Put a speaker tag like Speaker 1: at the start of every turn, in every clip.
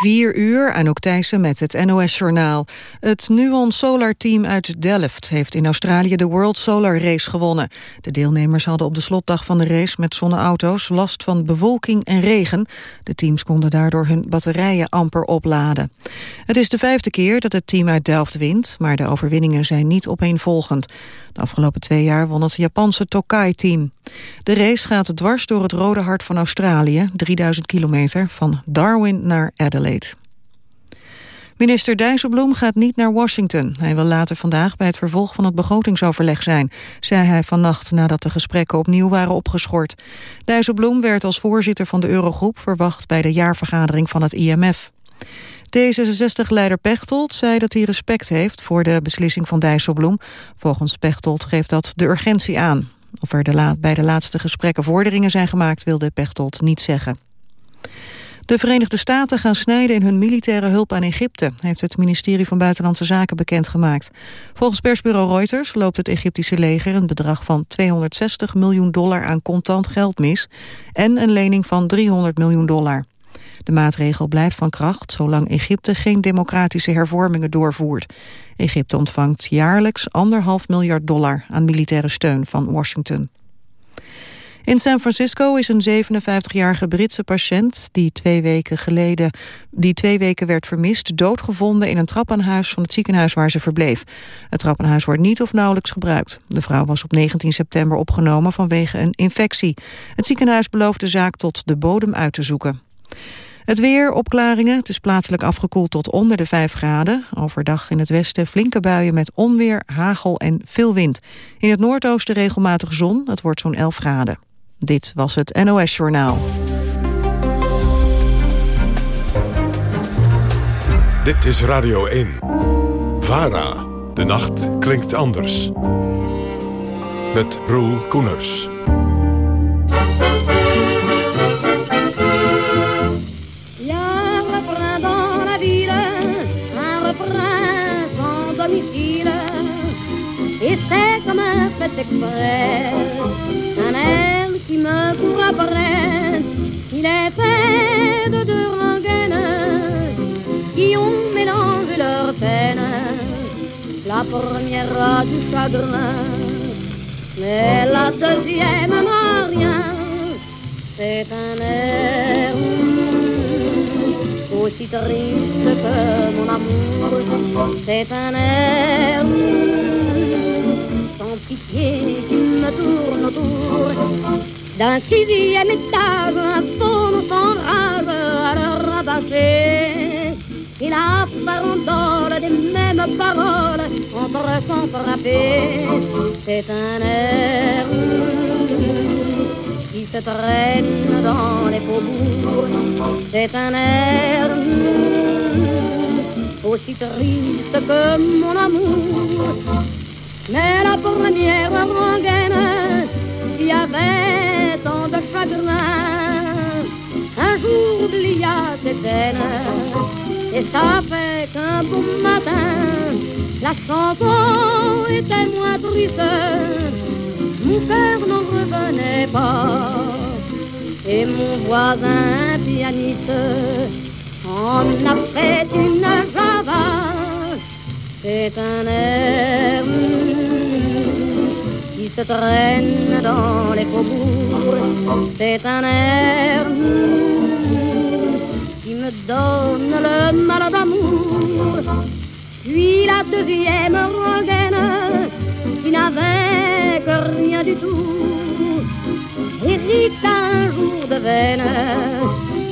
Speaker 1: 4 uur, Anouk Thijssen met het NOS-journaal. Het Nuon Solar Team uit Delft heeft in Australië de World Solar Race gewonnen. De deelnemers hadden op de slotdag van de race met zonneauto's last van bewolking en regen. De teams konden daardoor hun batterijen amper opladen. Het is de vijfde keer dat het team uit Delft wint, maar de overwinningen zijn niet opeenvolgend. De afgelopen twee jaar won het Japanse Tokai-team. De race gaat dwars door het rode hart van Australië, 3000 kilometer, van Darwin naar Adelaide. Minister Dijsselbloem gaat niet naar Washington. Hij wil later vandaag bij het vervolg van het begrotingsoverleg zijn, zei hij vannacht nadat de gesprekken opnieuw waren opgeschort. Dijsselbloem werd als voorzitter van de Eurogroep verwacht bij de jaarvergadering van het IMF. D66-leider Pechtold zei dat hij respect heeft voor de beslissing van Dijsselbloem. Volgens Pechtold geeft dat de urgentie aan. Of er de bij de laatste gesprekken vorderingen zijn gemaakt wilde Pechtold niet zeggen. De Verenigde Staten gaan snijden in hun militaire hulp aan Egypte, heeft het ministerie van Buitenlandse Zaken bekendgemaakt. Volgens persbureau Reuters loopt het Egyptische leger een bedrag van 260 miljoen dollar aan contant geld mis en een lening van 300 miljoen dollar. De maatregel blijft van kracht zolang Egypte geen democratische hervormingen doorvoert. Egypte ontvangt jaarlijks anderhalf miljard dollar aan militaire steun van Washington. In San Francisco is een 57-jarige Britse patiënt die twee weken geleden die twee weken werd vermist, doodgevonden in een trappenhuis van het ziekenhuis waar ze verbleef. Het trappenhuis wordt niet of nauwelijks gebruikt. De vrouw was op 19 september opgenomen vanwege een infectie. Het ziekenhuis belooft de zaak tot de bodem uit te zoeken. Het weer, opklaringen. Het is plaatselijk afgekoeld tot onder de 5 graden. Overdag in het westen flinke buien met onweer, hagel en veel wind. In het noordoosten regelmatig zon. Het wordt zo'n 11 graden. Dit was het NOS Journaal.
Speaker 2: Dit is Radio 1. VARA. De nacht klinkt anders. Met Roel Koeners.
Speaker 3: Et c'est comme un fait exprès, un air me court après. Il est fait de deux rengaines qui ont mélangé leur peine. La première a du chagrin, mais la deuxième n'a rien. C'est un air aussi triste que mon amour. C'est un air sans pitié qui me tourne autour. D'un sixième étage, un faune s'enrage à le rabâcher. Et la farandole des mêmes paroles entre sans frapper. C'est un air qui se traîne dans les faubourgs. C'est un air aussi triste que mon amour. Mais la première rengaine qui avait de chagrin, un jour oublia ses peines. Et ça fait qu'un bon matin, la chanson était moins triste. Mon cœur n'en revenait pas. Et mon voisin pianiste en a fait une java. C'est un air qui se traîne dans les faubourgs. C'est un air qui me donne le mal d'amour. Puis la deuxième rengaine qui n'avait que rien du tout. Hérite un jour de veine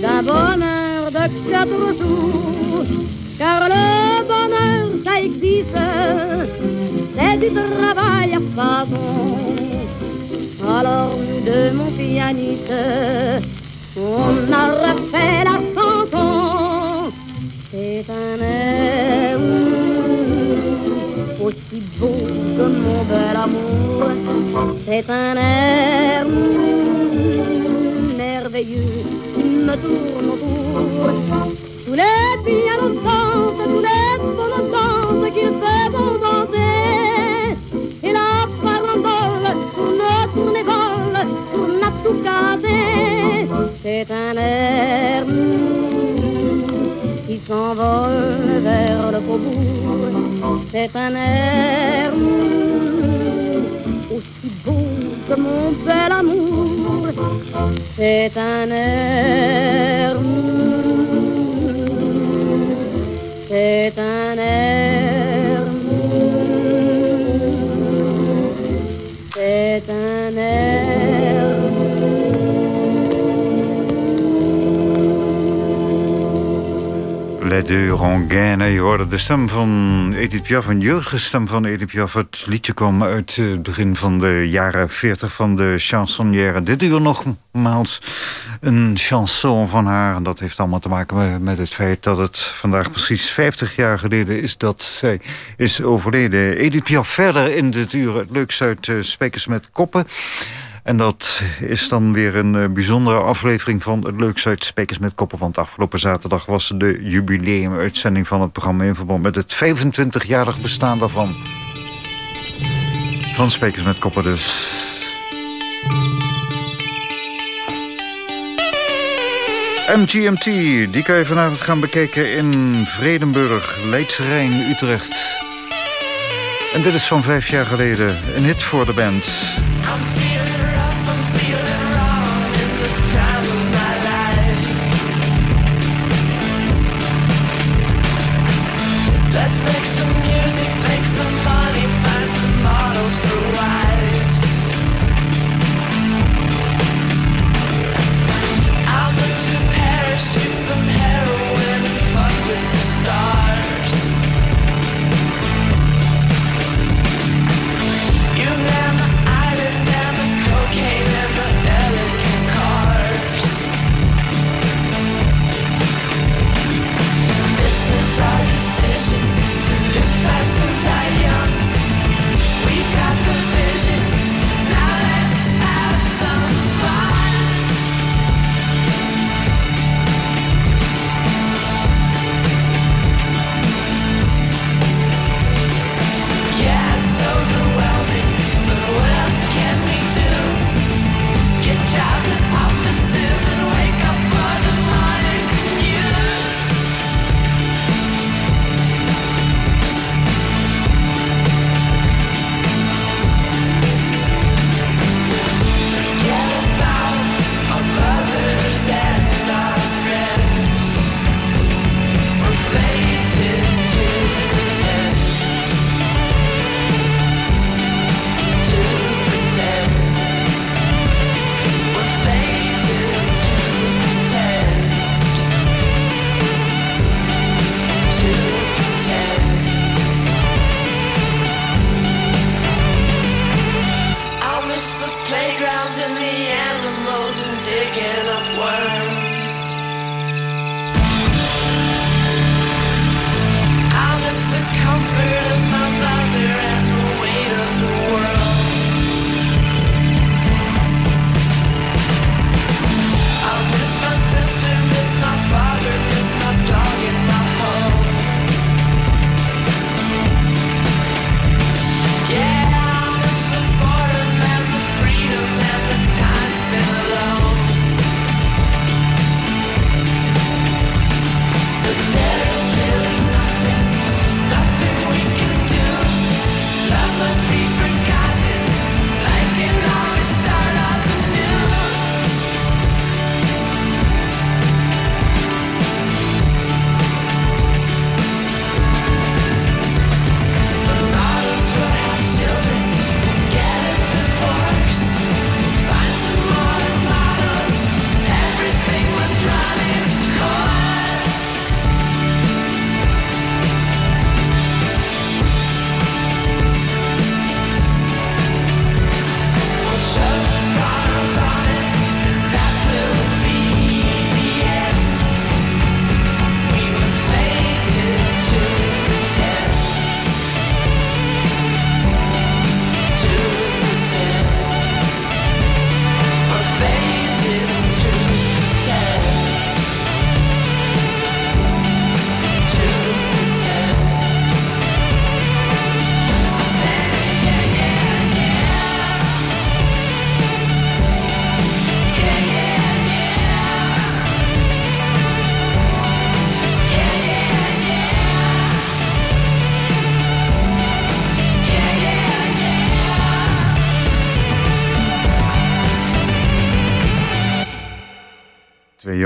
Speaker 3: d'un bonheur de quatre jours. Car le bonheur, ça existe, c'est du travail à façon. Alors nous deux, mon pianiste, on a refait la chanson. C'est un air aussi beau que mon bel amour. C'est un air merveilleux qui me tourne autour. Tous les pianos dansent, tous les bonhommes dansent, qu'ils font danser. C'est un air qui s'envole vers le faubourg. C'est un air aussi beau que mon bel amour. C'est un air c'est un air
Speaker 4: Les deux Rengaine, je hoorde de stem van Edith Piaf, een jeugdstem van Edith Piaf. Het liedje kwam uit het begin van de jaren 40 van de chansonnière. Dit uur nogmaals een chanson van haar. En dat heeft allemaal te maken met het feit dat het vandaag precies 50 jaar geleden is... dat zij is overleden. Edith Piaf verder in dit uur het leukste uit uh, Spekers met Koppen... En dat is dan weer een uh, bijzondere aflevering van het Leukste uit Spekers met Koppen. Want afgelopen zaterdag was de jubileumuitzending van het programma... in verband met het 25-jarig bestaan daarvan. Van Spekers met Koppen dus. MGMT, die kan je vanavond gaan bekijken in Vredenburg, Leidse Rijn, Utrecht. En dit is van vijf jaar geleden, een hit voor de band.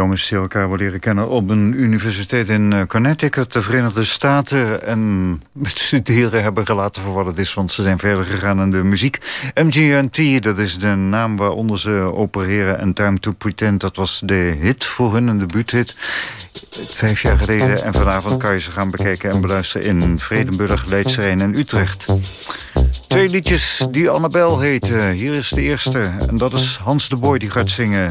Speaker 4: Jongens die elkaar leren kennen op een universiteit in eh, Connecticut, de Verenigde Staten. En het studeren hebben gelaten voor wat het is, want ze zijn verder gegaan in de muziek. MGMT, dat is de naam waaronder ze opereren. En Time to Pretend, dat was de hit voor hun, een debuuthit. Vijf jaar geleden. En vanavond kan je ze gaan bekijken en beluisteren in Vredenburg, Leidserijn en Utrecht. Twee liedjes die Annabel heten. Hier is de eerste. En dat is Hans de Boy die gaat zingen.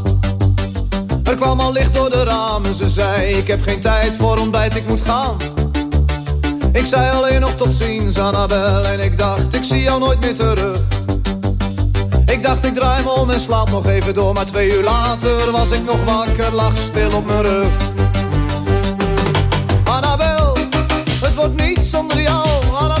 Speaker 5: Er kwam al licht door de ramen, ze zei ik heb geen tijd voor ontbijt, ik moet gaan. Ik zei alleen nog tot ziens, Annabel, en ik dacht ik zie jou nooit meer terug. Ik dacht ik draai me om en slaap nog even door, maar twee uur later was ik nog wakker, lag stil op mijn rug. Annabel, het wordt niet zonder jou. Annabel,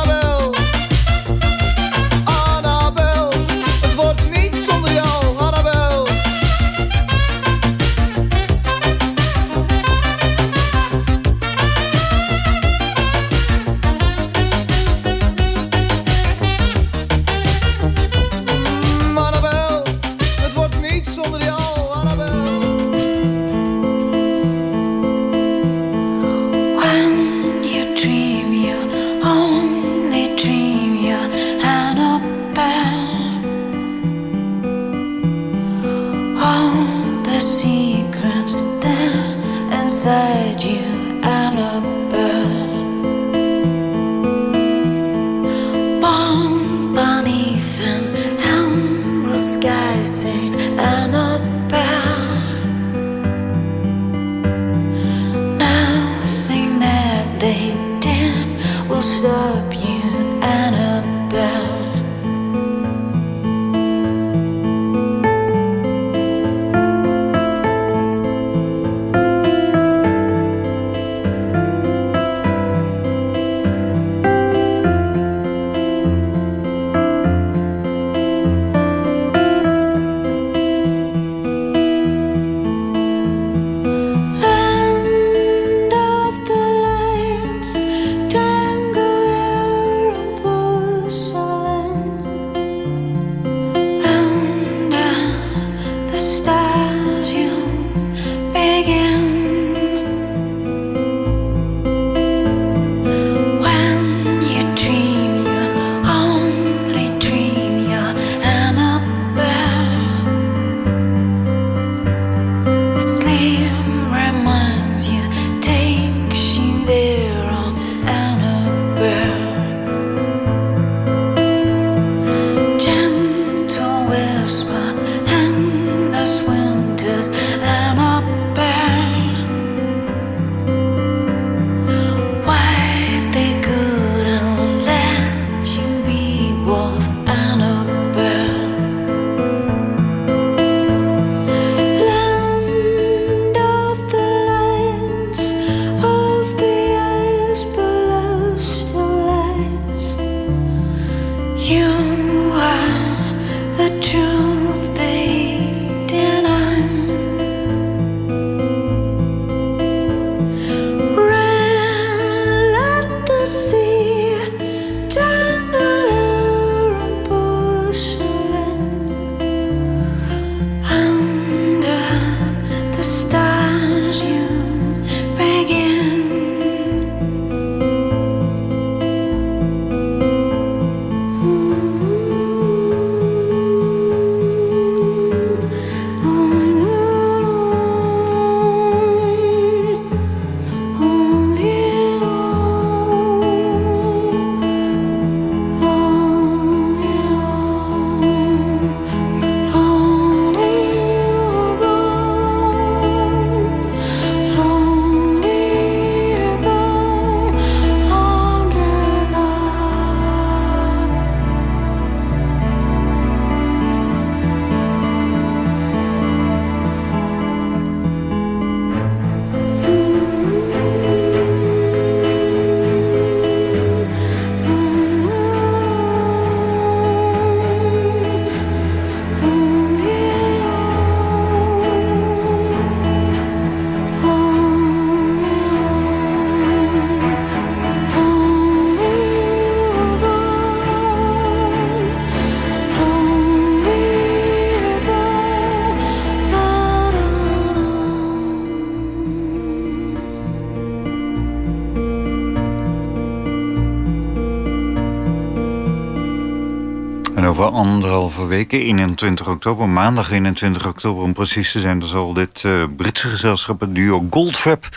Speaker 4: Anderhalve weken, 21 oktober, maandag 21 oktober om precies te zijn... dan zal dit uh, Britse gezelschap, het duo Goldfrap...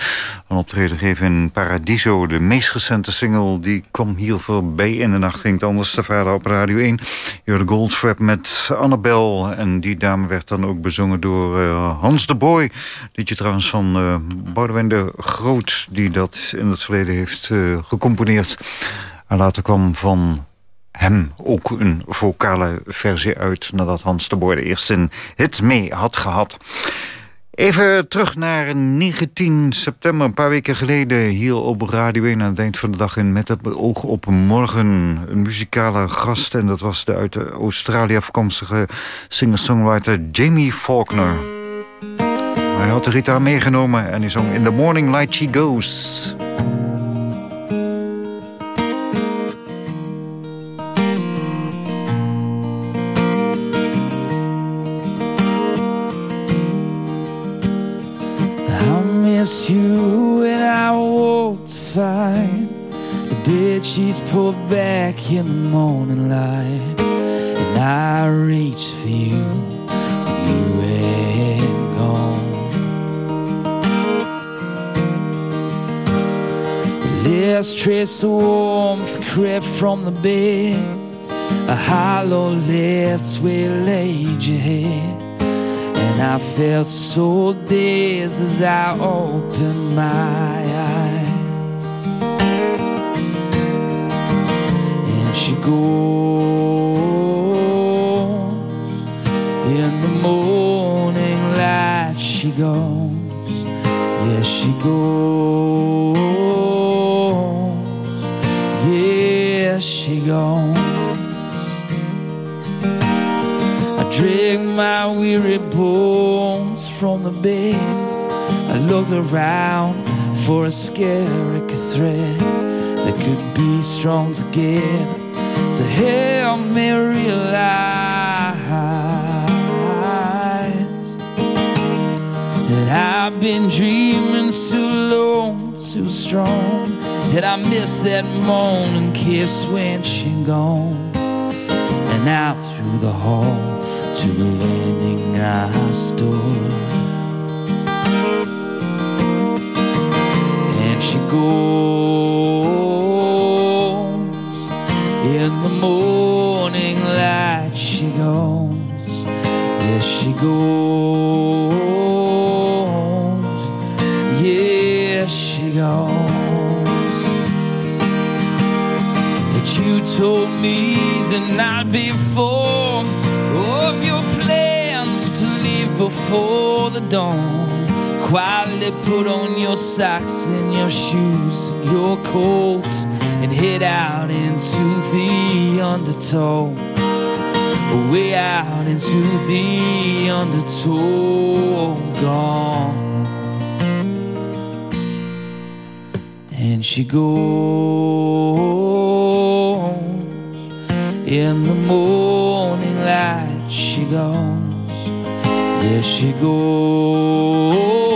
Speaker 4: een optreden geven in Paradiso. De meest recente single die kwam hier voorbij in de nacht. Ging anders te vader op Radio 1. Je hoorde Goldfrap met Annabel. En die dame werd dan ook bezongen door uh, Hans de Boy. Liedje trouwens van uh, Boudewijn de Groot... die dat in het verleden heeft gecomponeerd. En later kwam van hem ook een vocale versie uit... nadat Hans de Boer de eerste hit mee had gehad. Even terug naar 19 september, een paar weken geleden... hier op Radio 1 aan het eind van de dag in Met het oog op morgen... een muzikale gast en dat was de uit Australië afkomstige singer-songwriter Jamie Faulkner. Hij had de gitaar meegenomen en hij zong In the Morning Light She Goes...
Speaker 6: sheets pulled back in the morning light, and I reached for you when you had gone. Last trace of warmth crept from the bed, a hollow left where laid your head. And I felt so dazed as I opened my goes in the morning light, she goes. Yes, she goes. Yes, she goes. I drag my weary bones from the bed. I looked around for a scary thread that could be strong together to help me realize that I've been dreaming too long, too strong. That I missed that morning kiss when she gone, and out through the hall to the landing I stood. And she goes goes. Yes, she goes. That you told me the night before of your plans to leave before the dawn. Quietly put on your socks and your shoes and your coat and head out into the undertow. Way out into the undertow. Gone. And she goes in the morning light she goes yes she goes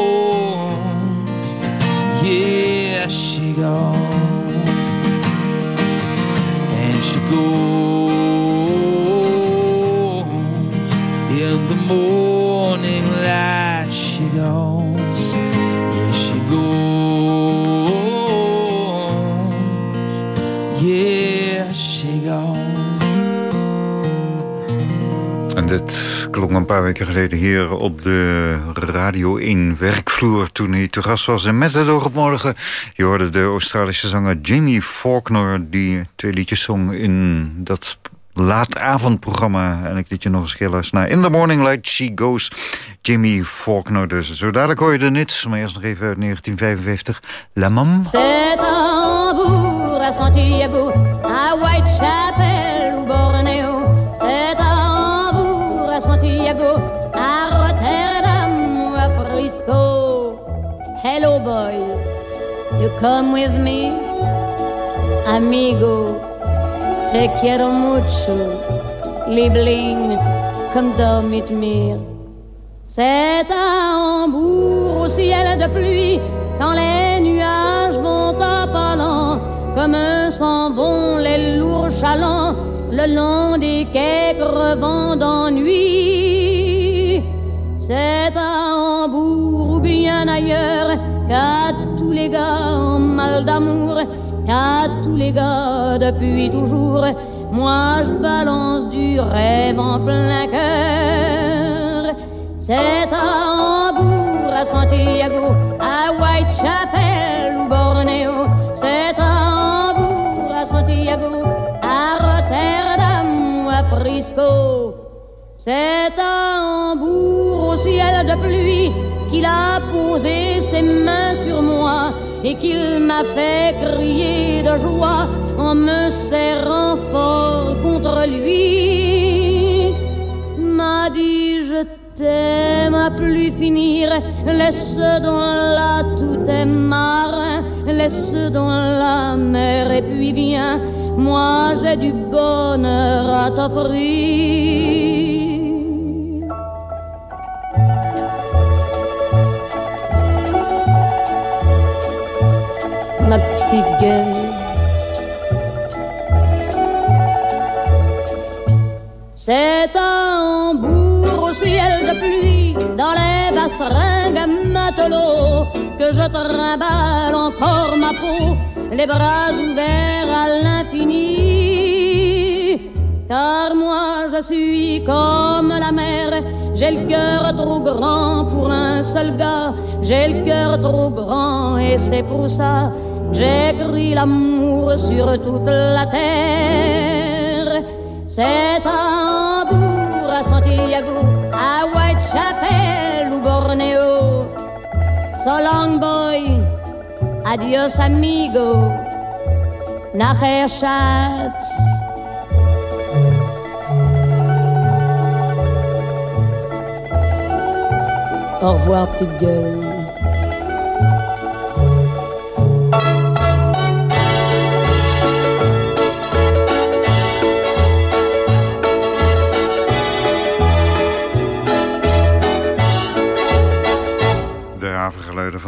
Speaker 4: een paar weken geleden hier op de Radio 1 werkvloer... toen hij te gast was en met het oog op morgen. Je hoorde de Australische zanger Jamie Faulkner... die twee liedjes zong in dat laatavondprogramma. En ik liet je nog eens keer luisteren naar In the Morning Light She Goes. Jamie Faulkner dus. Zo dadelijk hoor je de nits, maar eerst nog even uit 1955. La Mam.
Speaker 3: C'est un bourg Santiago, à Whitechapel Hello boy, you come with me, amigo. Te quiero mucho, Liebling, come with me. C'est un Hambourg au ciel de pluie, quand les nuages vont à pas lents, comme s'en vont les lourds chalands
Speaker 7: le long des quais crevant d'ennui. C'est à Hambourg ou bien ailleurs qu'à tous les gars en mal d'amour, qu'à tous les gars depuis toujours, moi je balance du rêve en plein cœur. C'est à Hambourg, à Santiago, à Whitechapel ou Bornéo. C'est à Hambourg, à Santiago, à Rotterdam ou à Frisco. C'est à Hambourg, ciel de pluie, qu'il a posé ses mains sur moi et qu'il m'a fait crier de joie en me serrant fort contre lui. M'a dit je t'aime à plus finir, laisse dans là tout est marin, laisse dans la mer et puis viens, moi j'ai du bonheur à t'offrir. C'est un Hambourg au ciel de pluie, dans les bastringues matelots, que je trimballe encore ma peau, les bras ouverts à l'infini. Car moi je suis comme la mer, j'ai le cœur trop grand pour un seul gars, j'ai le cœur trop grand et c'est pour ça que j'écris l'amour sur toute la terre. C'est à Hambourg, à Santiago, à Whitechapel ou Bornéo. So long boy, adios amigo, nachher Schatz. Au revoir petite gueule.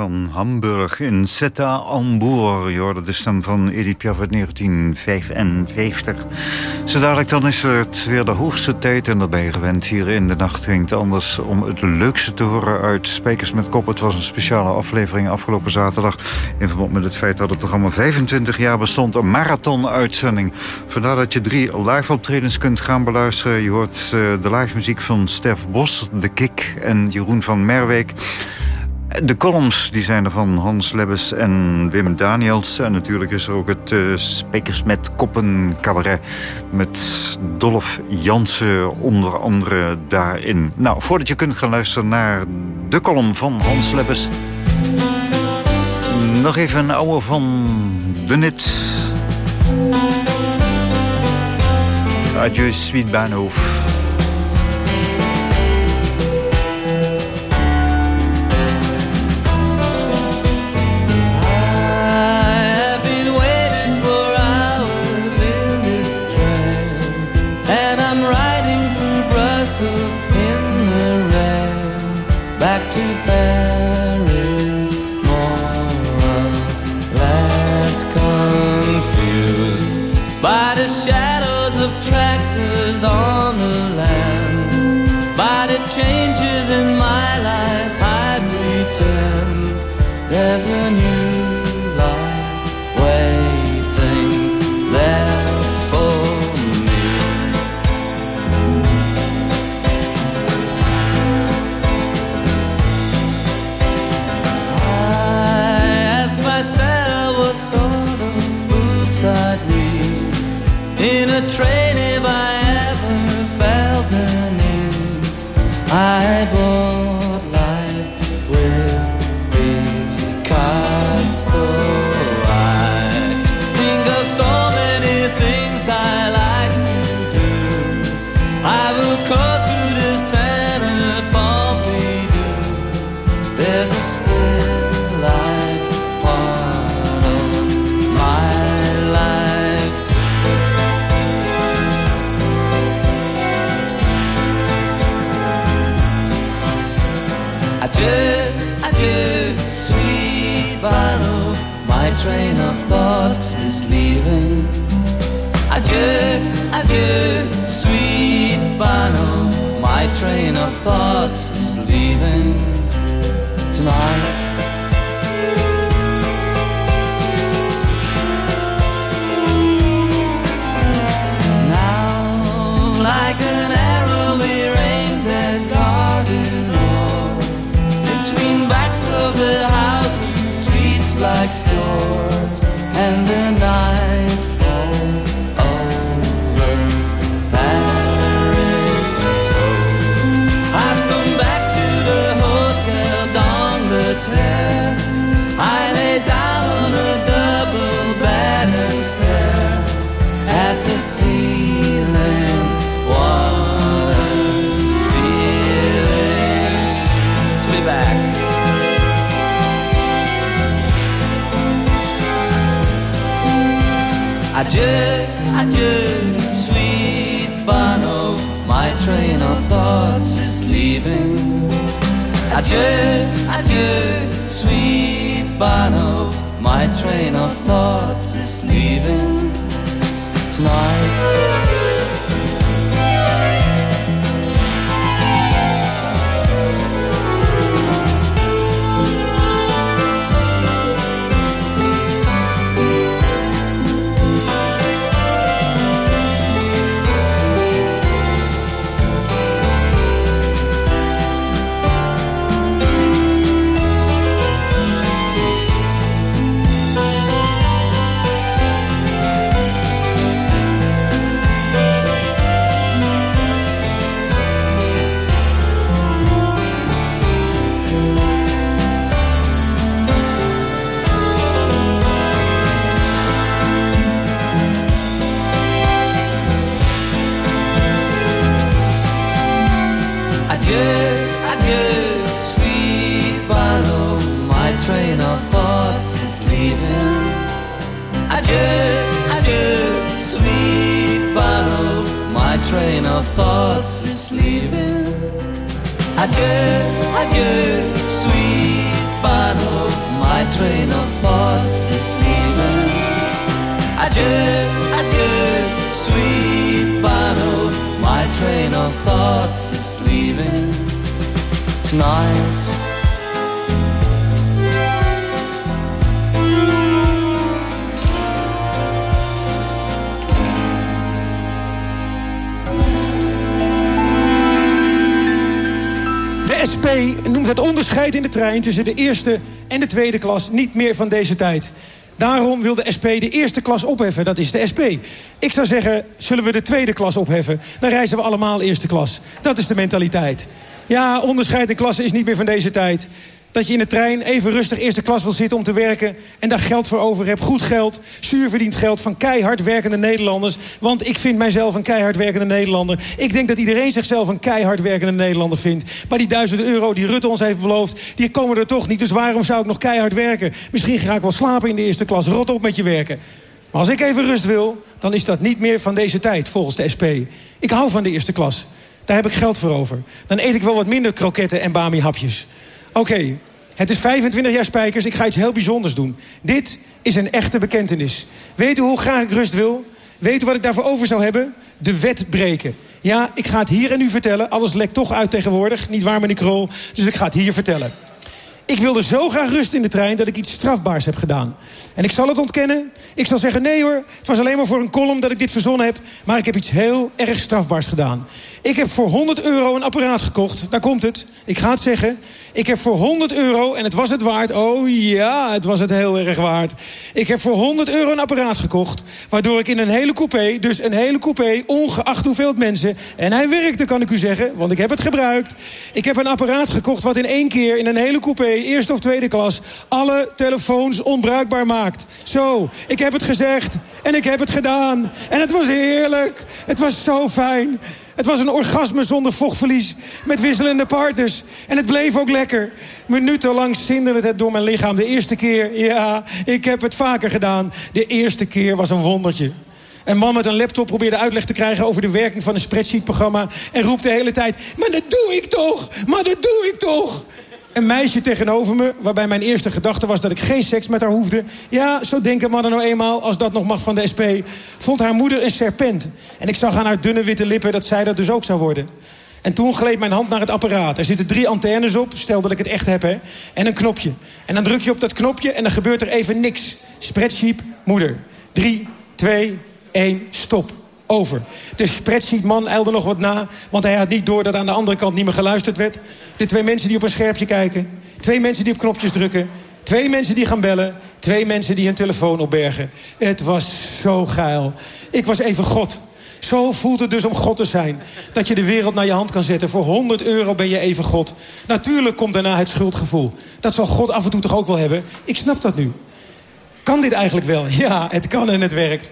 Speaker 4: Van Hamburg in Zeta Hamburg. Je hoorde de stem van Edith Piaf uit 1955. Zo dadelijk dan is het weer de hoogste tijd... en dat ben je gewend hier in de nacht klinkt anders... om het leukste te horen uit Spijkers met Kop. Het was een speciale aflevering afgelopen zaterdag... in verband met het feit dat het programma 25 jaar bestond. Een marathon-uitzending. Vandaar dat je drie live optredens kunt gaan beluisteren. Je hoort eh, de live muziek van Stef Bos, De Kik en Jeroen van Merweek... De columns die zijn er van Hans Lebbes en Wim Daniels. En natuurlijk is er ook het uh, Spekers met Koppen cabaret... met Dolf Jansen onder andere daarin. Nou, voordat je kunt gaan luisteren naar de column van Hans Lebbes... nog even een oude van de Nit. Adieu, Sweet
Speaker 8: castles in the rain. Back to bed. Adieu, adieu, sweet Bono. My train of thoughts is leaving. Adieu, adieu, sweet Bono. My train of thoughts is train of thoughts is leaving. Adieu, adieu, sweet Bono. My train of thoughts is leaving. Adieu, adieu, sweet Bono. My train of thoughts is leaving tonight.
Speaker 9: De SP noemt het onderscheid in de trein tussen de eerste en de tweede klas niet meer van deze tijd. Daarom wil de SP de eerste klas opheffen. Dat is de SP. Ik zou zeggen, zullen we de tweede klas opheffen? Dan reizen we allemaal eerste klas. Dat is de mentaliteit. Ja, onderscheid in klassen is niet meer van deze tijd. Dat je in de trein even rustig eerste klas wil zitten om te werken... en daar geld voor over hebt. Goed geld, zuurverdiend geld van keihard werkende Nederlanders. Want ik vind mijzelf een keihard werkende Nederlander. Ik denk dat iedereen zichzelf een keihard werkende Nederlander vindt. Maar die duizenden euro die Rutte ons heeft beloofd... die komen er toch niet, dus waarom zou ik nog keihard werken? Misschien ga ik wel slapen in de eerste klas. Rot op met je werken. Maar als ik even rust wil, dan is dat niet meer van deze tijd, volgens de SP. Ik hou van de eerste klas. Daar heb ik geld voor over. Dan eet ik wel wat minder kroketten en bami-hapjes. Oké, het is 25 jaar spijkers. Ik ga iets heel bijzonders doen. Dit is een echte bekentenis. Weet u hoe graag ik rust wil? Weet u wat ik daarvoor over zou hebben? De wet breken. Ja, ik ga het hier en nu vertellen. Alles lekt toch uit tegenwoordig. Niet waar, meneer Krol? Dus ik ga het hier vertellen. Ik wilde zo graag rust in de trein dat ik iets strafbaars heb gedaan. En ik zal het ontkennen. Ik zal zeggen, nee hoor, het was alleen maar voor een column dat ik dit verzonnen heb. Maar ik heb iets heel erg strafbaars gedaan. Ik heb voor 100 euro een apparaat gekocht. Daar komt het. Ik ga het zeggen. Ik heb voor 100 euro, en het was het waard. Oh ja, het was het heel erg waard. Ik heb voor 100 euro een apparaat gekocht. Waardoor ik in een hele coupé, dus een hele coupé, ongeacht hoeveel mensen. En hij werkte, kan ik u zeggen, want ik heb het gebruikt. Ik heb een apparaat gekocht wat in één keer in een hele coupé, eerste of tweede klas, alle telefoons onbruikbaar maakt. Zo, ik heb het gezegd en ik heb het gedaan. En het was heerlijk. Het was zo fijn. Het was een orgasme zonder vochtverlies. Met wisselende partners. En het bleef ook lekker. Minutenlang zinderde het door mijn lichaam. De eerste keer, ja, ik heb het vaker gedaan. De eerste keer was een wondertje. Een man met een laptop probeerde uitleg te krijgen over de werking van een spreadsheet-programma. En roept de hele tijd: Maar dat doe ik toch! Maar dat doe ik toch! Een meisje tegenover me, waarbij mijn eerste gedachte was dat ik geen seks met haar hoefde. Ja, zo denken mannen nou eenmaal, als dat nog mag van de SP. Vond haar moeder een serpent. En ik zag aan haar dunne witte lippen dat zij dat dus ook zou worden. En toen gleed mijn hand naar het apparaat. Er zitten drie antennes op, stel dat ik het echt heb, hè. En een knopje. En dan druk je op dat knopje en dan gebeurt er even niks. Spreadsheet, moeder. Drie, twee, één, stop. Over. De spreadsheetman eilde nog wat na, want hij had niet door dat aan de andere kant niet meer geluisterd werd. De twee mensen die op een scherpje kijken. Twee mensen die op knopjes drukken. Twee mensen die gaan bellen. Twee mensen die hun telefoon opbergen. Het was zo geil. Ik was even God. Zo voelt het dus om God te zijn. Dat je de wereld naar je hand kan zetten. Voor 100 euro ben je even God. Natuurlijk komt daarna het schuldgevoel. Dat zal God af en toe toch ook wel hebben. Ik snap dat nu. Kan dit eigenlijk wel? Ja, het kan en het werkt.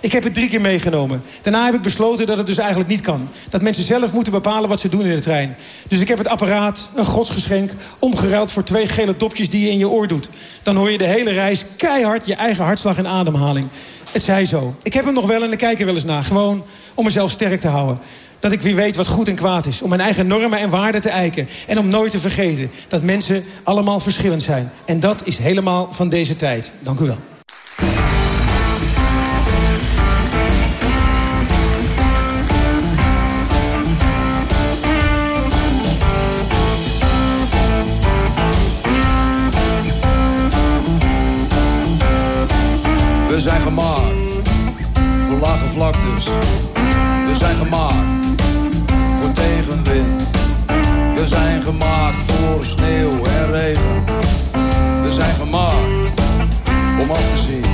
Speaker 9: Ik heb het drie keer meegenomen. Daarna heb ik besloten dat het dus eigenlijk niet kan. Dat mensen zelf moeten bepalen wat ze doen in de trein. Dus ik heb het apparaat, een godsgeschenk... omgeruild voor twee gele dopjes die je in je oor doet. Dan hoor je de hele reis keihard je eigen hartslag en ademhaling. Het zij zo. Ik heb hem nog wel en ik kijk er wel eens naar. Gewoon om mezelf sterk te houden. Dat ik weer weet wat goed en kwaad is. Om mijn eigen normen en waarden te eiken. En om nooit te vergeten dat mensen allemaal verschillend zijn. En dat is helemaal van deze tijd. Dank u wel.
Speaker 10: We zijn gemaakt voor tegenwind. We zijn gemaakt voor sneeuw en regen. We zijn gemaakt om af te zien.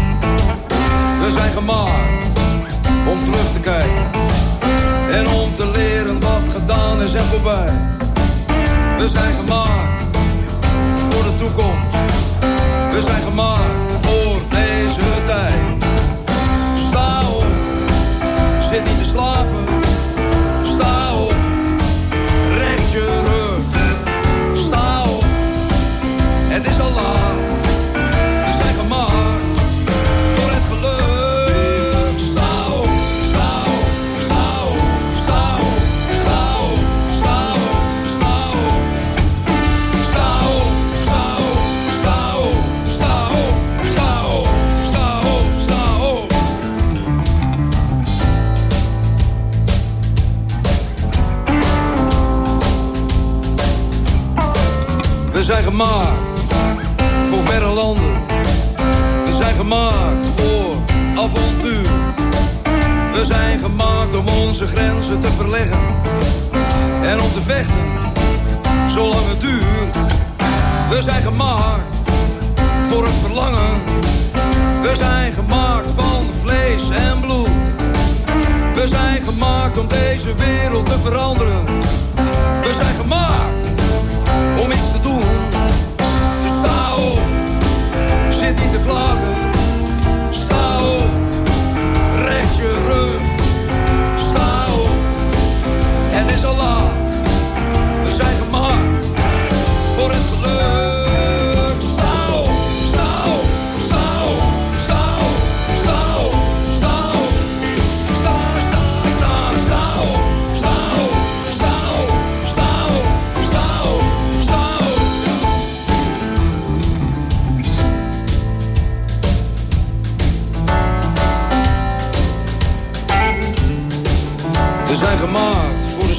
Speaker 10: We zijn gemaakt om terug te kijken. En om te leren wat gedaan is en voorbij. We zijn gemaakt voor de toekomst. We zijn gemaakt voor deze tijd. Slapen. Zijn gemaakt voor verre landen. We zijn gemaakt voor avontuur. We zijn gemaakt om onze grenzen te verleggen. En om te vechten, zolang het duurt. We zijn gemaakt voor het verlangen. We zijn gemaakt van vlees en bloed. We zijn gemaakt om deze wereld te veranderen. We zijn gemaakt om iets te doen. Dus sta op, zit niet te klagen. Sta op, recht je rug. Sta op, het is al laat.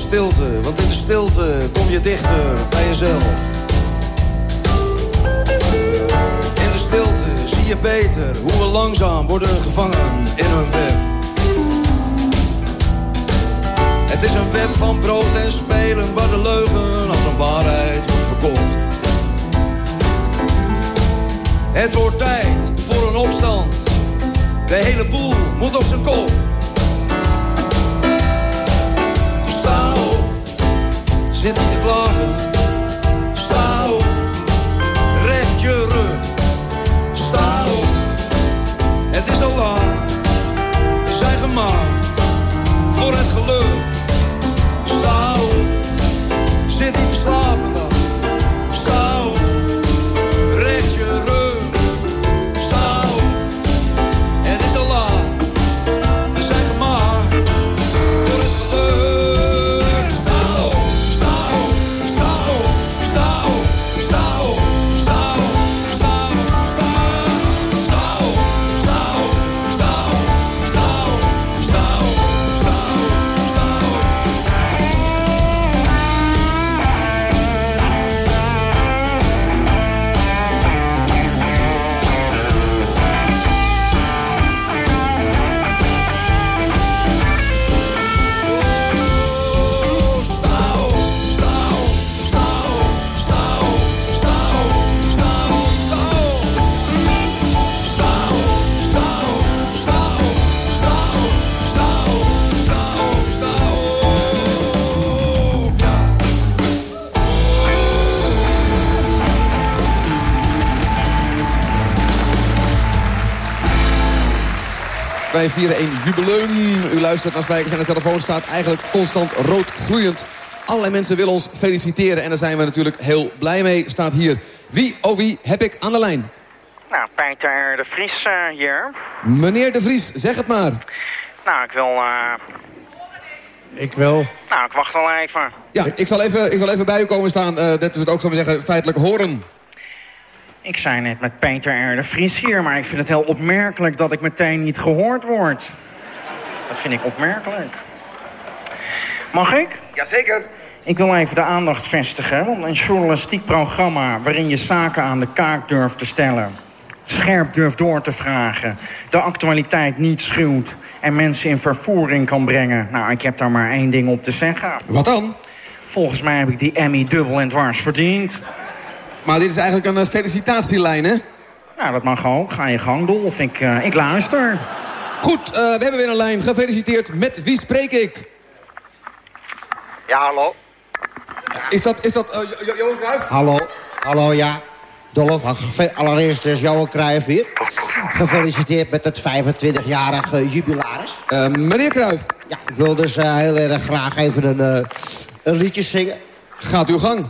Speaker 10: Stilte, want in de stilte kom je dichter bij jezelf. In de stilte zie je beter hoe we langzaam worden gevangen in een web. Het is een web van brood en spelen waar de leugen als een waarheid wordt verkocht. Het wordt tijd voor een opstand. De hele boel moet op zijn kop. Zit niet te. Sta op, recht je rug. Sta op, het is al laat. We zijn gemaakt voor het geluk.
Speaker 11: Wij vieren een jubileum. U luistert naar Spijkers en de telefoon staat eigenlijk constant rood gloeiend. Allerlei mensen willen ons feliciteren en daar zijn we natuurlijk heel blij mee. Staat hier, wie oh wie heb ik aan de lijn?
Speaker 12: Nou, Peter de Vries eh, hier.
Speaker 11: Meneer De Vries, zeg het maar.
Speaker 12: Nou, ik wil... eh,
Speaker 9: Ik wel.
Speaker 12: Nou, ik wacht al even.
Speaker 11: Ja, ik zal even, ik zal even bij u komen staan. eh, dat we het ook, zo zeggen, feitelijk horen.
Speaker 12: Ik zei net met Peter R. de Vries hier, maar ik vind het heel opmerkelijk dat ik meteen niet gehoord word. Dat vind ik opmerkelijk. Mag ik?
Speaker 11: Jazeker.
Speaker 12: Ik wil even de aandacht vestigen op een journalistiek programma... waarin je zaken aan de kaak durft te stellen. Scherp durft door te vragen. De actualiteit niet schuwt. En mensen in vervoering kan brengen. Nou, ik heb daar maar één ding op te zeggen.
Speaker 11: Wat dan?
Speaker 12: Volgens mij heb ik die Emmy dubbel en dwars verdiend.
Speaker 11: Maar dit is eigenlijk een eh, felicitatielijn, hè?
Speaker 12: Nou, dat mag ook. Ga je gang, Dolf. Ik, eh, ik luister.
Speaker 11: Goed, eh, we hebben weer een lijn. Gefeliciteerd. Met wie spreek ik?
Speaker 13: Ja, hallo.
Speaker 11: Is dat, is dat eh, Jo- Jo- Johan Cruijff?
Speaker 13: Hallo, hallo, ja. Dolf, allereerst is Johan Cruijff hier. Gefeliciteerd met het 25-jarige jubilaris.
Speaker 11: Eh, meneer Cruijff.
Speaker 13: Ja, ik wil dus eh, heel erg graag even een, eh, een liedje zingen.
Speaker 11: Gaat uw gang.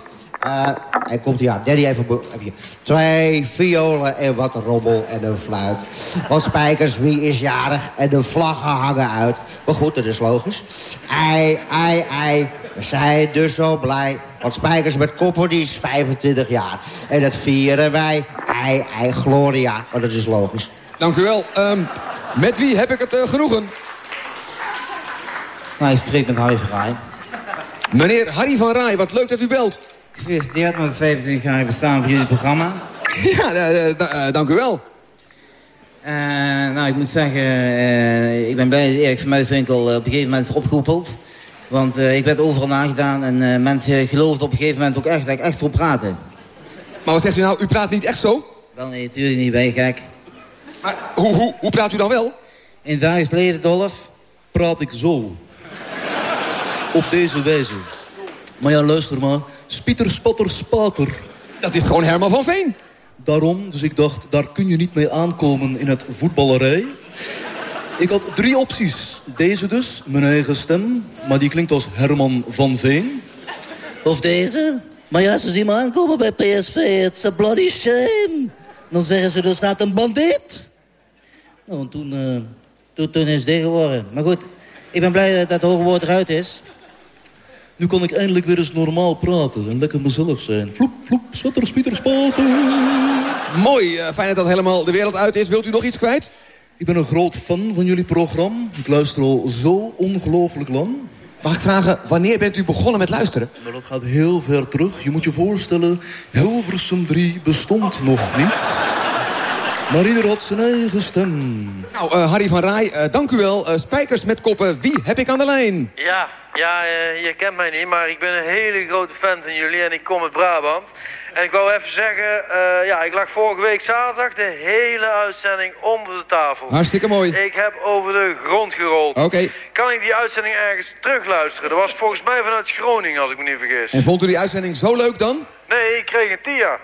Speaker 13: Hij komt hier aan. Danny, even, even hier. Twee violen en wat rommel en een fluit. Wat spijkers, wie is jarig en de vlaggen hangen uit. Maar goed, dat is logisch. Ei, ei, ei. We zijn dus zo blij. Want spijkers met koppen, die is 25 jaar. En dat vieren wij. Ei, ei, gloria. Maar dat is logisch.
Speaker 11: Dank u wel. Ehm, met wie heb ik het eh, genoegen?
Speaker 14: Nou, je spreekt met Harry Verrij.
Speaker 11: Meneer Harry van Rij, wat leuk dat u belt.
Speaker 14: Gefeliciteerd met het 25 jaar bestaan van jullie programma.
Speaker 11: Ja, eh, eh, eh, dank u wel.
Speaker 14: Nou, ik moet zeggen, ik ben blij dat Erik van Muiswinkel op een gegeven moment is opgekoepeld. Want ik werd overal nagedaan en mensen geloofden op een gegeven moment ook echt dat ik echt erop praatte.
Speaker 11: Maar wat zegt u nou? U praat niet echt zo?
Speaker 14: Wel nee, natuurlijk niet, ben je gek.
Speaker 11: Maar hoe, hoe, hoe praat u dan wel?
Speaker 14: In het dagelijks leven, Dolf,
Speaker 15: praat ik zo. Op deze wijze. Maar ja, luister maar. Spieter, spatter, spater.
Speaker 11: Dat is gewoon Herman van Veen.
Speaker 15: Daarom, dus ik dacht, daar kun je niet mee aankomen in het voetballerij. Ik had drie opties. Deze dus, mijn eigen stem. Maar die klinkt als Herman van Veen.
Speaker 14: Of deze? Maar ja, ze zien me aankomen bij PSV. It's a bloody shame. Dan zeggen ze, er staat een bandiet. Nou, en toen, eh, toen, toen is het dit geworden. Maar goed, ik ben blij dat dat hoge woord eruit is.
Speaker 15: Nu kan ik eindelijk weer eens normaal praten en lekker mezelf zijn. Vloep, vloep, swetter, spieter, spater.
Speaker 11: Mooi, eh, fijn dat dat helemaal de wereld uit is. Wilt u nog iets kwijt?
Speaker 15: Ik ben een groot fan van jullie programma. Ik luister al zo ongelooflijk lang.
Speaker 11: Mag ik vragen, wanneer bent u begonnen met luisteren?
Speaker 15: Maar dat gaat heel ver terug. Je moet je voorstellen, Hilversum 3 bestond nog niet. Maar ieder had zijn eigen stem.
Speaker 11: Nou, eh, Harry van Rij, eh, dank u wel. Eh, spijkers met koppen, wie heb ik aan de lijn?
Speaker 16: Ja, ja eh, je kent mij niet, maar ik ben een hele grote fan van jullie en ik kom uit Brabant. En ik wou even zeggen, eh, ja, ik lag vorige week zaterdag de hele uitzending onder de tafel.
Speaker 11: Hartstikke mooi.
Speaker 16: Ik heb over de grond gerold.
Speaker 11: Oké.
Speaker 16: Kan ik die uitzending ergens terugluisteren? Dat was volgens mij vanuit Groningen, als ik me niet vergis.
Speaker 11: En vond u die uitzending zo leuk dan?
Speaker 16: Nee, ik kreeg een TIA.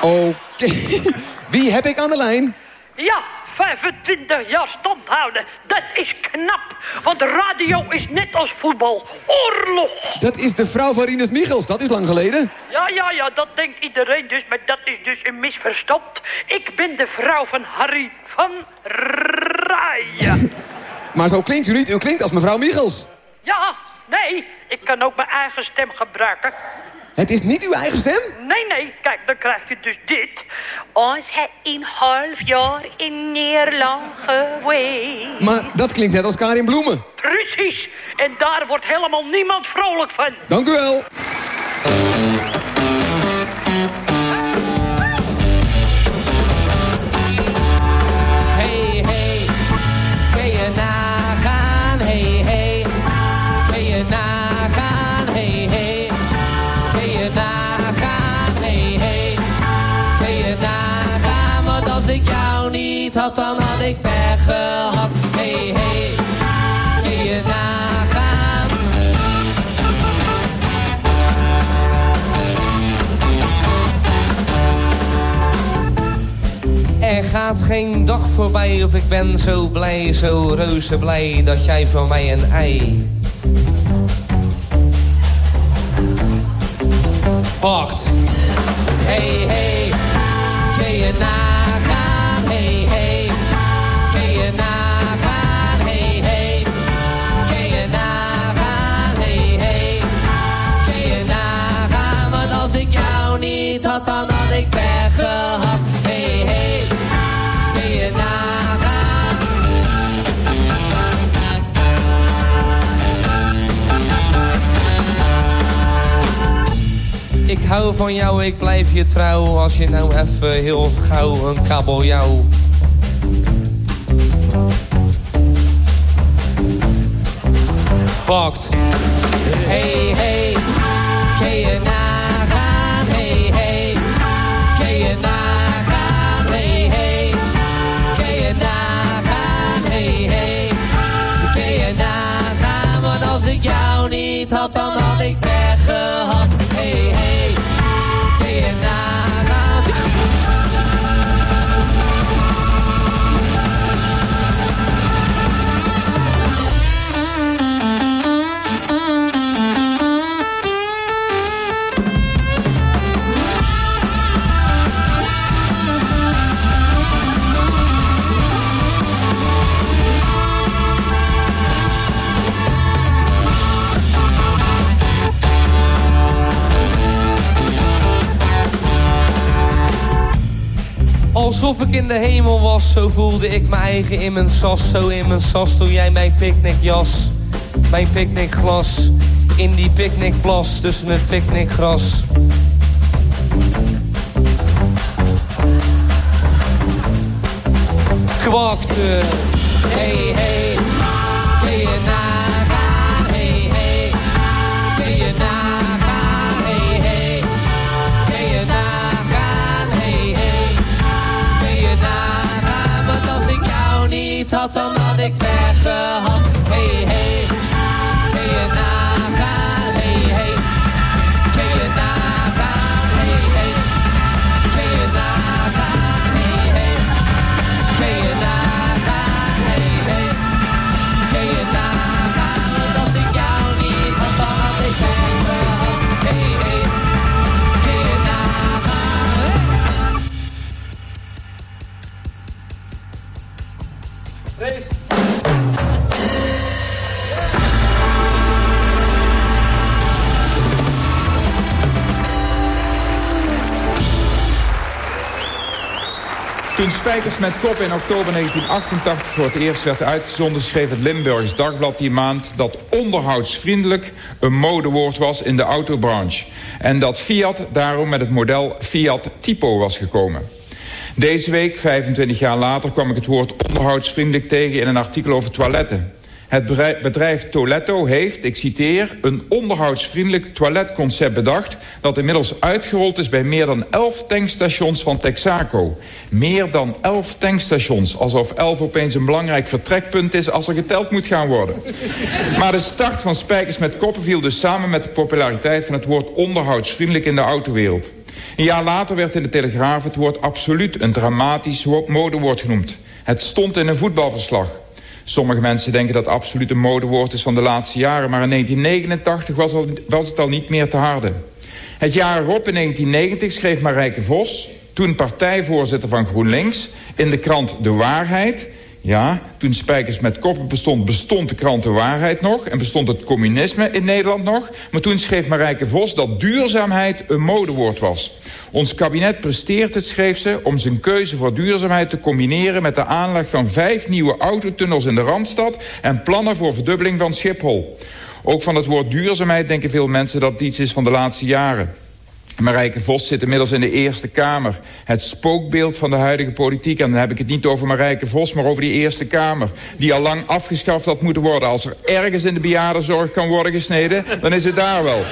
Speaker 11: Oké. Wie heb ik aan de lijn?
Speaker 17: Ja, 25 jaar stand houden. Dat is knap. Want radio is net als voetbal. Oorlog.
Speaker 11: Dat is de vrouw van Rinus Michels, dat is lang geleden.
Speaker 17: Ja, ja, ja, dat denkt iedereen dus. Maar dat is dus een misverstand. Ik ben de vrouw van Harry van Raaien.
Speaker 11: Maar zo klinkt u niet, u klinkt als mevrouw Michels.
Speaker 17: Ja, nee, ik kan ook mijn eigen stem gebruiken.
Speaker 11: Het is niet uw eigen stem?
Speaker 17: Nee, nee, kijk, dan krijg je dus dit. Ons het een half jaar in Nederland geweest.
Speaker 11: Maar dat klinkt net als Karin Bloemen.
Speaker 17: Precies, en daar wordt helemaal niemand vrolijk van.
Speaker 11: Dank u wel.
Speaker 6: Je nagaan? Hey, hey, je nagaan? Want als ik jou niet had, dan had ik pech gehad. Hey, hey, je nagaan? Echt
Speaker 18: gaat geen dag voorbij of ik ben zo blij, zo reuze blij dat jij voor mij een ei pakt. Hey, hey, kun je nagaan? Hey, hey, kun je nagaan? Hey, hey, kun je nagaan? Hey, hey, kun je nagaan? Want als ik jou niet had, dan had ik pech gehad. Ik hou van jou, ik blijf je trouw. Als je nou even heel gauw een kabeljauw pakt. Hey, hey, kun je nagaan? Hey, hey, kun je nagaan? Hey, hey, kun je nagaan? Hey, hey, kun je nagaan? Want als ik jou niet had, dan had ik pech gehad. Alsof ik in de hemel was, zo voelde ik mijn eigen in mijn sas. Zo in mijn sas toen jij mijn picknickjas, mijn picknickglas... in die picknickplas tussen het picknickgras. Kwakte, hey hey, had, dan had ik pech gehad. Hey, hey,
Speaker 19: Toen Spijkers met Kop in oktober 1988 voor het eerst werd uitgezonden... schreef het Limburgs Dagblad die maand dat onderhoudsvriendelijk een modewoord was in de autobranche. En dat Fiat daarom met het model Fiat Tipo was gekomen. Deze week, 25 jaar later, kwam ik het woord onderhoudsvriendelijk tegen in een artikel over toiletten. Het bedrijf- Toiletto heeft, ik citeer, een onderhoudsvriendelijk toiletconcept bedacht... dat inmiddels uitgerold is bij meer dan 11 tankstations van Texaco. Meer dan 11 tankstations, alsof 11 opeens een belangrijk vertrekpunt is... als er geteld moet gaan worden. Maar de start van Spijkers met Koppen viel dus samen met de populariteit... van het woord onderhoudsvriendelijk in de autowereld. Een jaar later werd in de Telegraaf het woord absoluut een dramatisch wo- modewoord genoemd. Het stond in een voetbalverslag. Sommige mensen denken dat absoluut een modewoord is van de laatste jaren... maar in 1989 was, al, was het al niet meer te harde. Het jaar erop, in 1990, schreef Marijke Vos... toen partijvoorzitter van GroenLinks... in de krant De Waarheid... Ja, toen Spijkers met Koppen bestond, bestond de krant De Waarheid nog... en bestond het communisme in Nederland nog. Maar toen schreef Marijke Vos dat duurzaamheid een modewoord was. Ons kabinet presteert het, schreef ze, om zijn keuze voor duurzaamheid te combineren... met de aanleg van vijf nieuwe autotunnels in de Randstad... en plannen voor verdubbeling van Schiphol. Ook van het woord duurzaamheid denken veel mensen dat het iets is van de laatste jaren. Marijke Vos zit inmiddels in de Eerste Kamer. Het spookbeeld van de huidige politiek. En dan heb ik het niet over Marijke Vos, maar over die Eerste Kamer. Die al lang afgeschaft had moeten worden. Als er ergens in de bejaardenzorg kan worden gesneden, dan is het daar wel.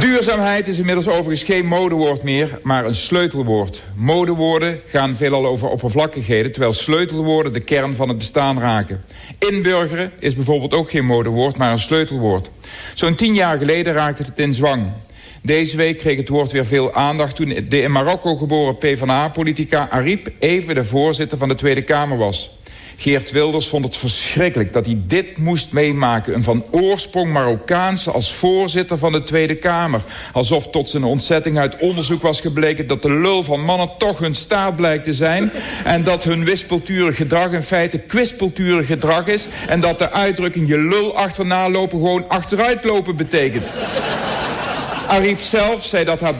Speaker 19: Duurzaamheid is inmiddels overigens geen modewoord meer, maar een sleutelwoord. Modewoorden gaan veelal over oppervlakkigheden... terwijl sleutelwoorden de kern van het bestaan raken. Inburgeren is bijvoorbeeld ook geen modewoord, maar een sleutelwoord. Zo'n tien jaar geleden raakte het in zwang. Deze week kreeg het woord weer veel aandacht toen de in Marokko geboren PvdA-politica Ariep even de voorzitter van de Tweede Kamer was. Geert Wilders vond het verschrikkelijk dat hij dit moest meemaken. Een van oorsprong Marokkaanse als voorzitter van de Tweede Kamer. Alsof tot zijn ontzetting uit onderzoek was gebleken... dat de lul van mannen toch hun staat blijkt te zijn... en dat hun wispelturig gedrag in feite kwispelturig gedrag is... en dat de uitdrukking je lul achterna lopen gewoon achteruitlopen betekent. Ariep zelf zei dat haar,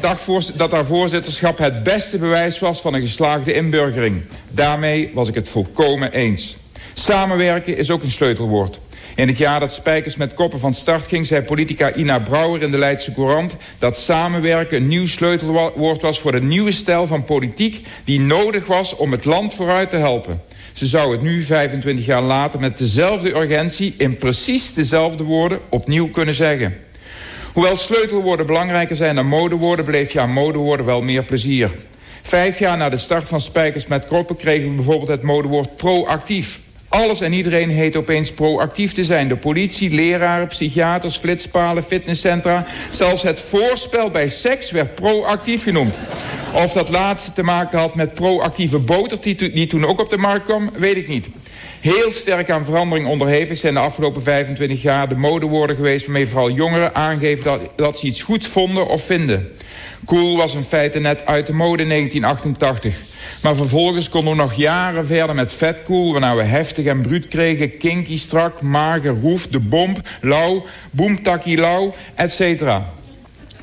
Speaker 19: dat haar voorzitterschap het beste bewijs was van een geslaagde inburgering. Daarmee was ik het volkomen eens. Samenwerken is ook een sleutelwoord. In het jaar dat Spijkers met koppen van start ging... zei politica Ina Brouwer in de Leidse Courant... dat samenwerken een nieuw sleutelwoord was voor de nieuwe stijl van politiek... die nodig was om het land vooruit te helpen. Ze zou het nu, 25 jaar later, met dezelfde urgentie... in precies dezelfde woorden opnieuw kunnen zeggen. Hoewel sleutelwoorden belangrijker zijn dan modewoorden... bleef je aan modewoorden wel meer plezier. Vijf jaar na de start van Spijkers met Kroppen... kregen we bijvoorbeeld het modewoord proactief. Alles en iedereen heet opeens proactief te zijn. De politie, leraren, psychiaters, flitspalen, fitnesscentra. Zelfs het voorspel bij seks werd proactief genoemd. Of dat laatste te maken had met proactieve boter... die toen ook op de markt kwam, weet ik niet. Heel sterk aan verandering onderhevig zijn de afgelopen 25 jaar... de modewoorden geweest waarmee vooral jongeren aangeven... dat, dat ze iets goed vonden of vinden. Cool was in feite net uit de mode in 1988. Maar vervolgens konden we nog jaren verder met vetcool... waarna we heftig en bruut kregen, kinky strak, mager, roef, de bomb, lauw... boemtakkie lauw, etc.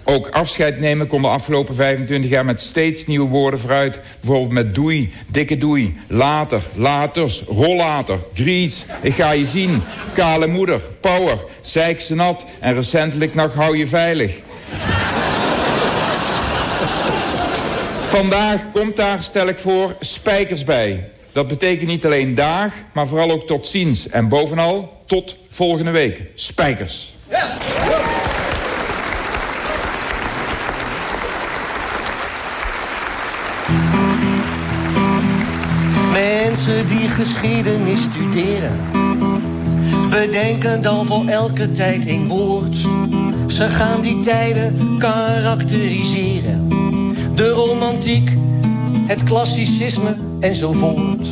Speaker 19: Ook afscheid nemen kon de afgelopen 25 jaar met steeds nieuwe woorden vooruit. Bijvoorbeeld met doei, dikke doei, later, laters, rollater, griets, ik ga je zien, kale moeder, power, zeikse nat en recentelijk nog hou je veilig. Vandaag komt daar, stel ik voor, spijkers bij. Dat betekent niet alleen dag, maar vooral ook tot ziens. En bovenal tot volgende week. Spijkers. Ja.
Speaker 20: Die geschiedenis studeren. Bedenken dan voor elke tijd een woord. Ze gaan die tijden karakteriseren. De romantiek, het klassicisme enzovoort.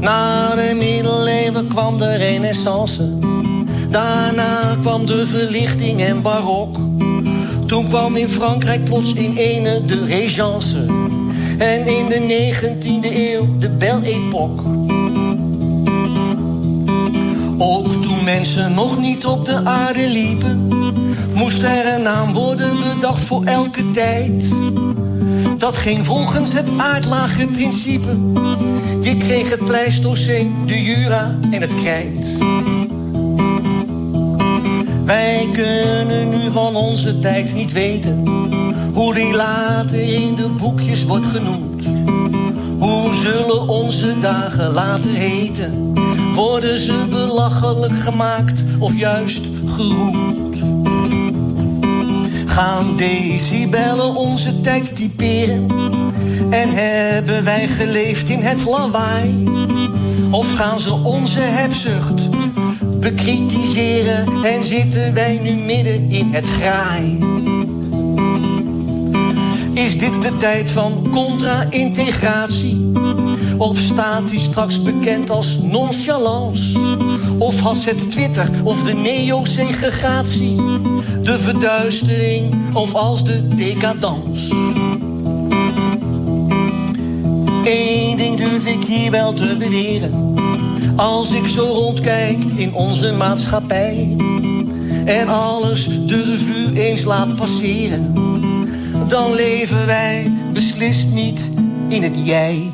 Speaker 20: Na de middeleeuwen kwam de renaissance. Daarna kwam de verlichting en barok. Toen kwam in Frankrijk plots in ene de régence en in de 19e eeuw de Belle Époque. Ook toen mensen nog niet op de aarde liepen, moest er een naam worden bedacht voor elke tijd. Dat ging volgens het aardlage principe. Je kreeg het Pleistoceen, de Jura en het Krijt. Wij kunnen nu van onze tijd niet weten hoe die later in de boekjes wordt genoemd. Hoe zullen onze dagen later heten? Worden ze belachelijk gemaakt of juist geroemd? Gaan decibellen onze tijd typeren? En hebben wij geleefd in het lawaai? Of gaan ze onze hebzucht bekritiseren en zitten wij nu midden in het graai? Is dit de tijd van contra-integratie? Of staat die straks bekend als nonchalance? Of has het Twitter of de neo-segregatie? De verduistering of als de decadans? Eén ding durf ik hier wel te beweren. Als ik zo rondkijk in onze maatschappij. En alles de revue eens laat passeren dan leven wij beslist niet in het jij.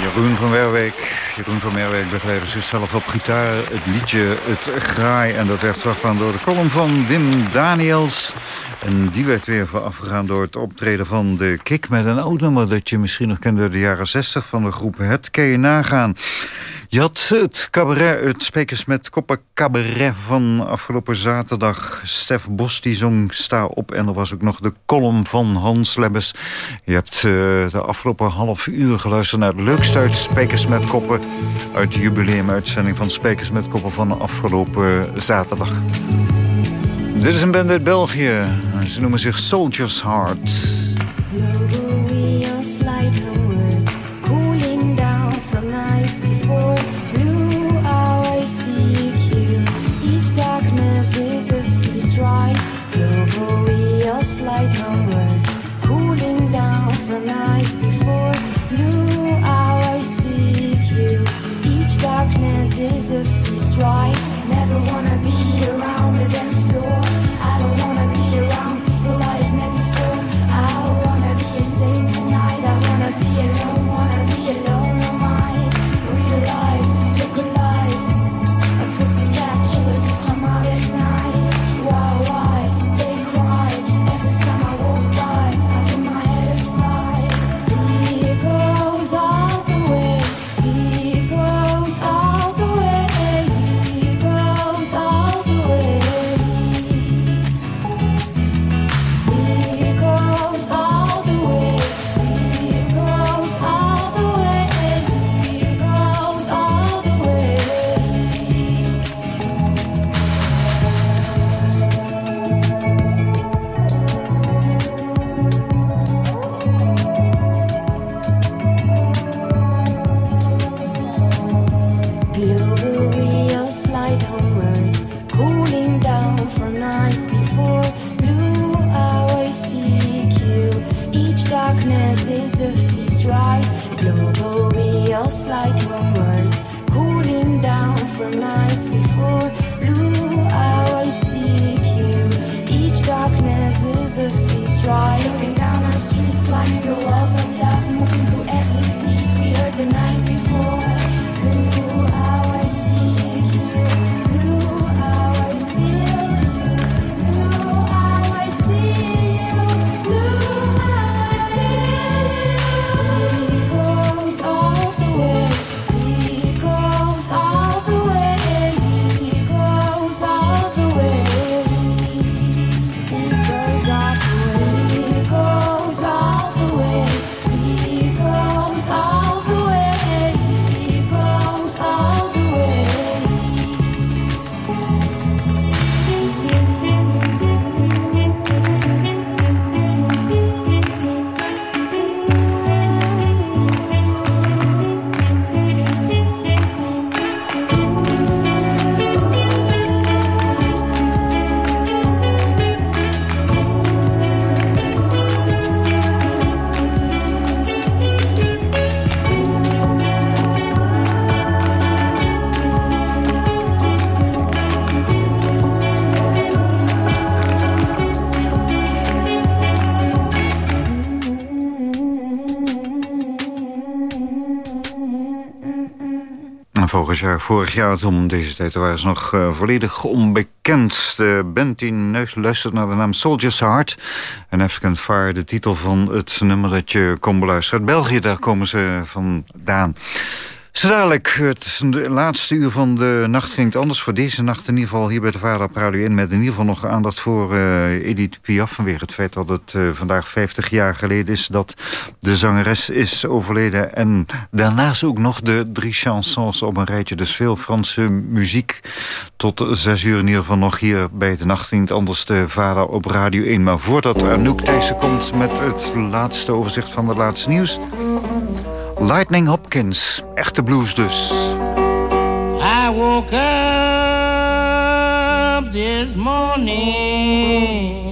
Speaker 4: Jeroen van Werweek. Jeroen van Merwijk begeleidde zichzelf op gitaar. Het liedje Het Graai. En dat werd teruggegaan door de column van Wim Daniels.
Speaker 21: En die werd weer voorafgegaan door het optreden van de Kik... met een oud nummer dat je misschien nog kent uit de jaren 60 van de groep Het Kan je nagaan. Je had het cabaret, het met Koppen cabaret van afgelopen zaterdag. Stef Bos die zong Sta op en er was ook nog de column van Hans Lebbes. Je hebt uh, de afgelopen half uur geluisterd naar het leukste uit Spekers met Koppen... uit de jubileumuitzending van Spekers met Koppen van afgelopen zaterdag. Dit is een band uit België. Ze noemen zich Soldier's Heart. Jaar, vorig jaar om deze tijd waren nog eh, volledig onbekend. De band die luistert naar de naam Soldier's Heart. En African Fire, de titel van het nummer dat je kon beluisteren. Uit België, daar komen ze vandaan. Zo dadelijk, het de laatste uur van de nacht ging het anders voor deze nacht. In ieder geval hier bij de Vader op Radio 1. Met in ieder geval nog aandacht voor eh, Edith Piaf. Vanwege het feit dat het eh, vandaag 50 jaar geleden is dat de zangeres is overleden. En daarnaast ook nog de drie chansons op een rijtje. Dus veel Franse muziek. Tot zes uur in ieder geval nog hier bij de nacht ging het anders de Vader op Radio 1. Maar voordat Anouk Thijssen komt met het laatste overzicht van het laatste nieuws... Lightning Hopkins, echte blues dus.
Speaker 22: I woke up this morning.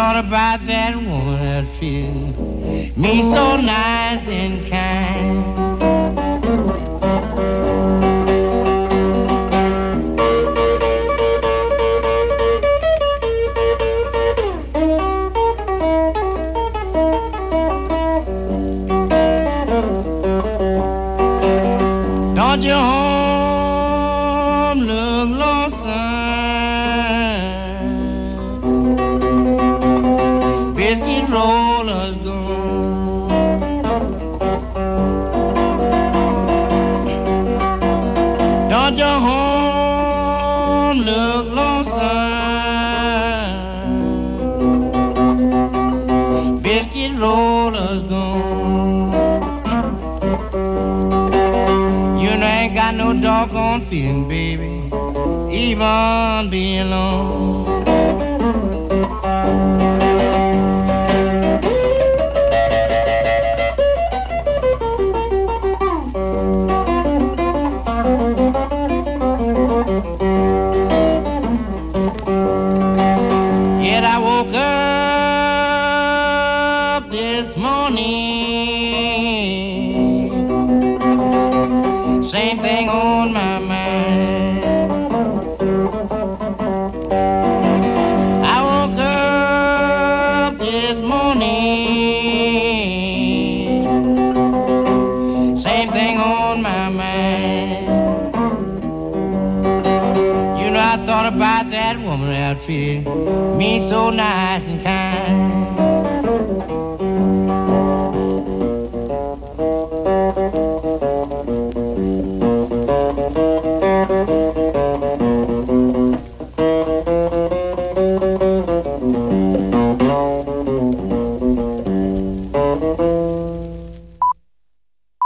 Speaker 22: Thought about that woman I feel me so nice and kind.